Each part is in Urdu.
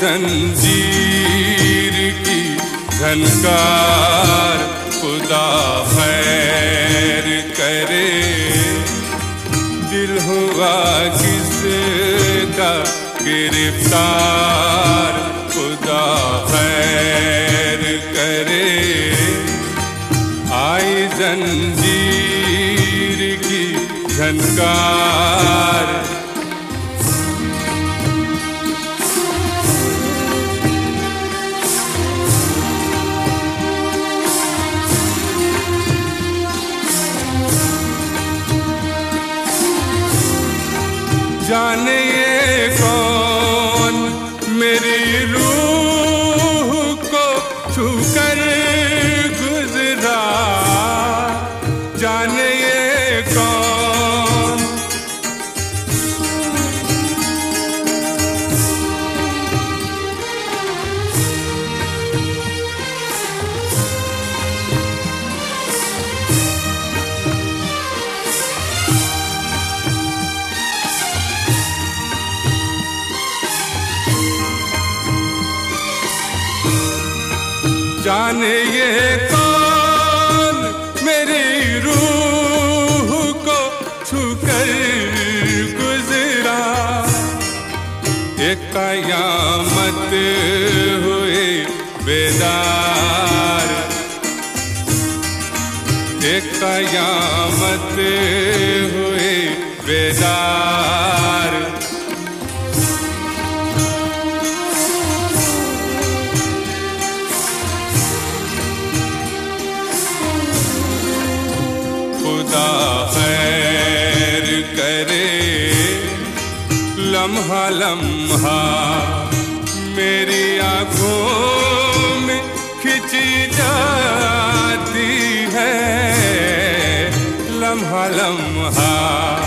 زنجیر کی جھنکار خدا خیر کرے۔ دل ہوا کس کا گرفتار خدا خیر کرے۔ آئی زنجیر کی جھنکار جانے یہ کون میری روح کو چھو کر گزرا؟ جانے یہ کون جانے یہ کون میری روح کو چھو کر گزرا؟ ایک قیامت ہوئے بیدار۔ ایک قیامت ہوئے بیدار۔ خدا خیر کرے۔ لمحہ لمحہ میری آنکھوں میں کھچی جاتی ہے۔ لمحہ لمحہ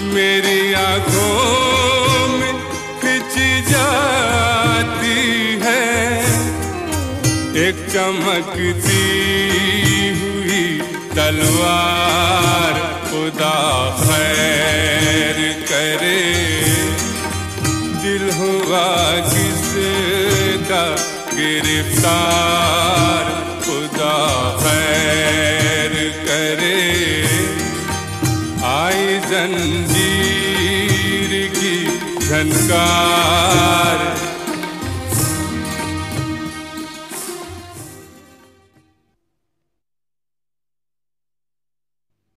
میری آنکھوں میں کھچی جاتی ہے۔ ایک چمکتی ہوئی تلوار، خدا خیر کرے۔ دل ہوا کس کا گرفتار، خدا خیر کرے۔ آئی زنجیر کی جھنکار۔